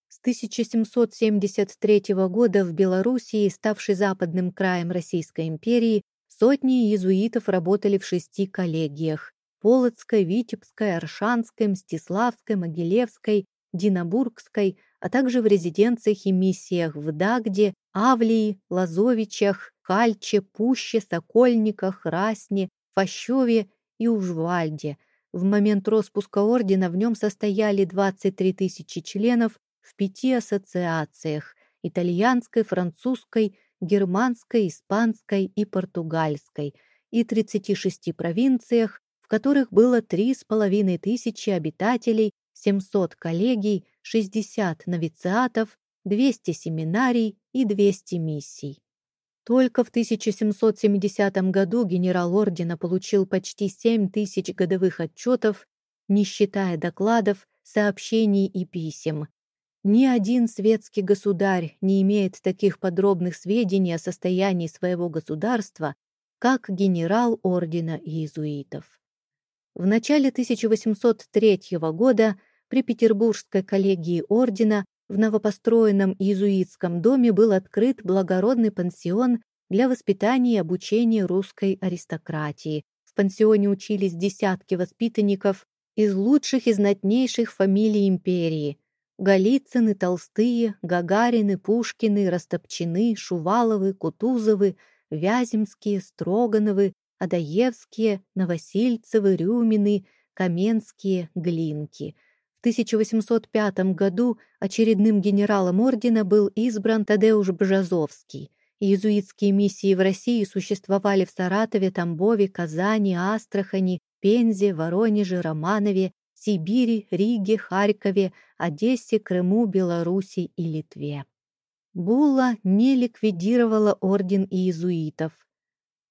С 1773 года в Белоруссии, ставшей западным краем Российской империи, сотни иезуитов работали в шести коллегиях Полоцкой, Витебской, Аршанской, Мстиславской, Могилевской, Динабургской, а также в резиденциях и миссиях в Дагде, Авлии, Лазовичах, Кальче, Пуще, Сокольниках, Расне, Фащеве и Ужвальде. В момент распуска ордена в нем состояли 23 тысячи членов в пяти ассоциациях – итальянской, французской, германской, испанской и португальской – и 36 провинциях, которых было три с половиной тысячи обитателей, 700 коллегий, 60 новициатов, 200 семинарий и 200 миссий. Только в 1770 году генерал ордена получил почти 7 тысяч годовых отчетов, не считая докладов, сообщений и писем. Ни один светский государь не имеет таких подробных сведений о состоянии своего государства, как генерал ордена иезуитов. В начале 1803 года при Петербургской коллегии ордена в новопостроенном иезуитском доме был открыт благородный пансион для воспитания и обучения русской аристократии. В пансионе учились десятки воспитанников из лучших и знатнейших фамилий империи. Голицыны, Толстые, Гагарины, Пушкины, Растопчины, Шуваловы, Кутузовы, Вяземские, Строгановы, Адаевские, Новосильцевы, Рюмины, Каменские, Глинки — в 1805 году очередным генералом ордена был избран Тадеуш Бжазовский. Иезуитские миссии в России существовали в Саратове, Тамбове, Казани, Астрахани, Пензе, Воронеже, Романове, Сибири, Риге, Харькове, Одессе, Крыму, Белоруссии и Литве. Булла не ликвидировала орден иезуитов.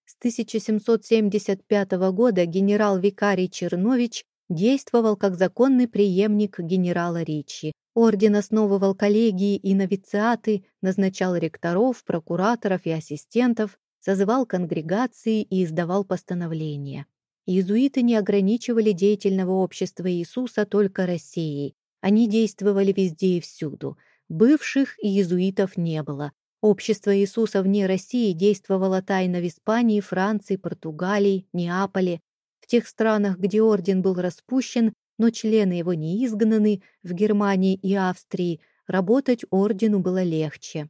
С 1775 года генерал-викарий Чернович действовал как законный преемник генерала Ричи. Орден основывал коллегии и новициаты, назначал ректоров, прокураторов и ассистентов, созывал конгрегации и издавал постановления. Иезуиты не ограничивали деятельного общества Иисуса только Россией. Они действовали везде и всюду. Бывших иезуитов не было. Общество Иисуса вне России действовало тайно в Испании, Франции, Португалии, Неаполе, тех странах, где орден был распущен, но члены его не изгнаны, в Германии и Австрии, работать ордену было легче.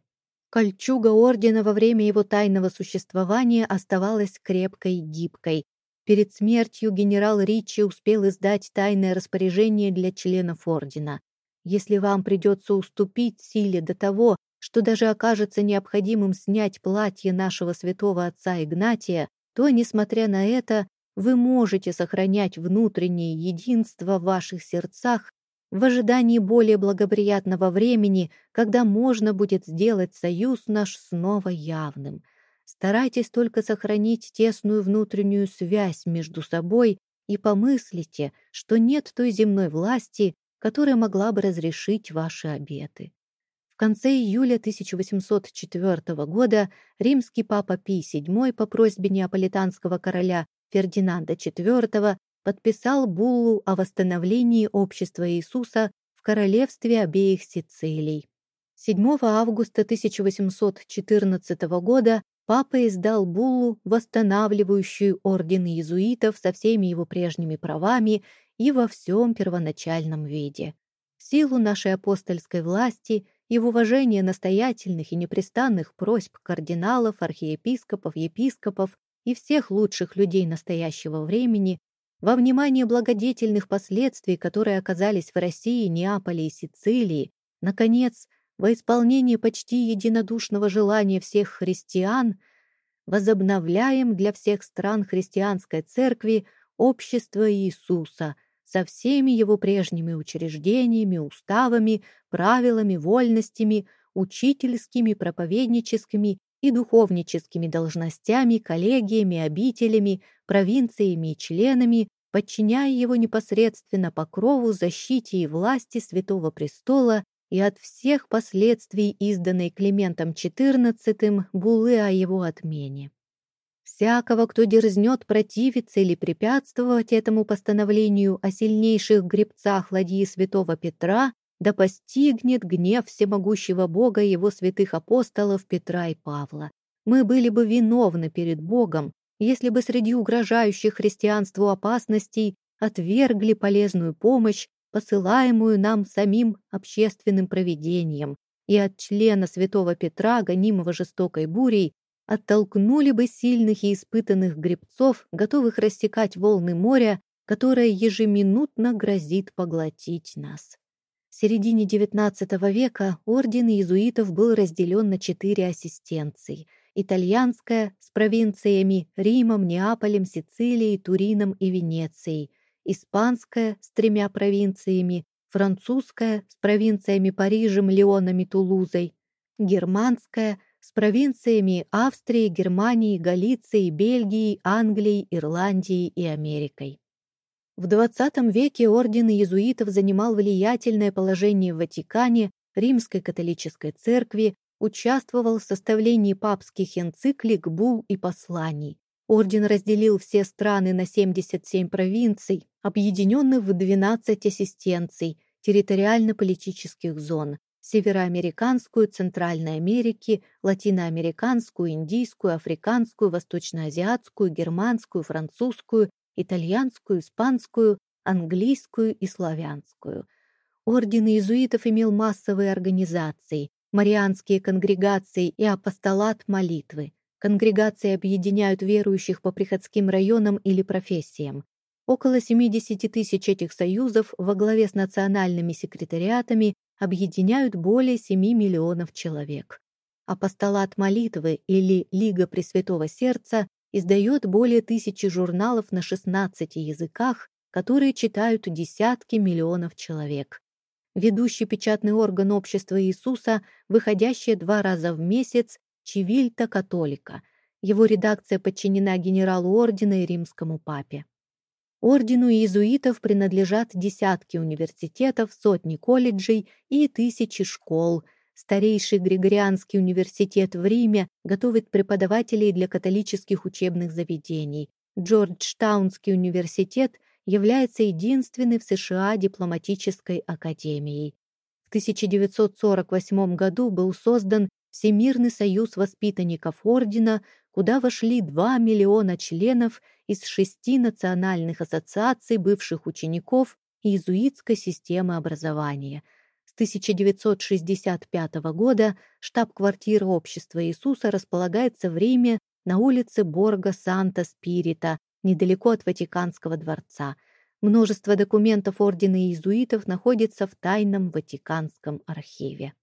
Кольчуга ордена во время его тайного существования оставалась крепкой и гибкой. Перед смертью генерал Ричи успел издать тайное распоряжение для членов ордена. Если вам придется уступить силе до того, что даже окажется необходимым снять платье нашего святого отца Игнатия, то, несмотря на это, вы можете сохранять внутреннее единство в ваших сердцах в ожидании более благоприятного времени, когда можно будет сделать союз наш снова явным. Старайтесь только сохранить тесную внутреннюю связь между собой и помыслите, что нет той земной власти, которая могла бы разрешить ваши обеты. Конце июля 1804 года римский папа Пий VII по просьбе неаполитанского короля Фердинанда IV подписал буллу о восстановлении общества Иисуса в королевстве обеих Сицилий. 7 августа 1814 года папа издал буллу, восстанавливающую орден иезуитов со всеми его прежними правами и во всем первоначальном виде. В силу нашей апостольской власти и в уважение настоятельных и непрестанных просьб кардиналов, архиепископов, епископов и всех лучших людей настоящего времени во внимание благодетельных последствий, которые оказались в России, Неаполе и Сицилии, наконец, во исполнение почти единодушного желания всех христиан, возобновляем для всех стран христианской церкви общество Иисуса со всеми его прежними учреждениями, уставами, правилами, вольностями, учительскими, проповедническими и духовническими должностями, коллегиями, обителями, провинциями и членами, подчиняя его непосредственно покрову, защите и власти Святого Престола и от всех последствий изданной Климентом XIV булы о его отмене. Всякого, кто дерзнет противиться или препятствовать этому постановлению о сильнейших гребцах ладьи святого Петра, да постигнет гнев всемогущего Бога и его святых апостолов Петра и Павла. Мы были бы виновны перед Богом, если бы среди угрожающих христианству опасностей отвергли полезную помощь, посылаемую нам самим общественным провидением, и от члена святого Петра, гонимого жестокой бурей, оттолкнули бы сильных и испытанных гребцов, готовых рассекать волны моря, которое ежеминутно грозит поглотить нас. В середине XIX века орден иезуитов был разделен на четыре ассистенции. Итальянская с провинциями Римом, Неаполем, Сицилией, Турином и Венецией. Испанская с тремя провинциями. Французская с провинциями Парижем, Лионом и Тулузой. Германская с провинциями Австрии, Германии, Галиции, Бельгии, Англии, Ирландии и Америкой. В XX веке орден иезуитов занимал влиятельное положение в Ватикане, Римской католической церкви, участвовал в составлении папских энциклик, бул и посланий. Орден разделил все страны на 77 провинций, объединенных в 12 ассистенций, территориально-политических зон, североамериканскую, Центральной Америки, латиноамериканскую, индийскую, африканскую, восточноазиатскую, германскую, французскую, итальянскую, испанскую, английскую и славянскую. Орден иезуитов имел массовые организации, марианские конгрегации и апостолат молитвы. Конгрегации объединяют верующих по приходским районам или профессиям. Около 70 тысяч этих союзов во главе с национальными секретариатами объединяют более 7 миллионов человек. Апостолат молитвы или Лига Пресвятого Сердца издает более тысячи журналов на 16 языках, которые читают десятки миллионов человек. Ведущий печатный орган Общества Иисуса, выходящий два раза в месяц, Чивильта Католика. Его редакция подчинена генералу ордена и римскому папе. Ордену иезуитов принадлежат десятки университетов, сотни колледжей и тысячи школ. Старейший Григорианский университет в Риме готовит преподавателей для католических учебных заведений. Джорджтаунский университет является единственной в США дипломатической академией. В 1948 году был создан Всемирный союз воспитанников ордена, куда вошли 2 миллиона членов из шести национальных ассоциаций бывших учеников иезуитской системы образования. С 1965 года штаб-квартира Общества Иисуса располагается в Риме на улице Борго Санта-Спирита, недалеко от Ватиканского дворца. Множество документов Ордена Иезуитов находится в тайном Ватиканском архиве.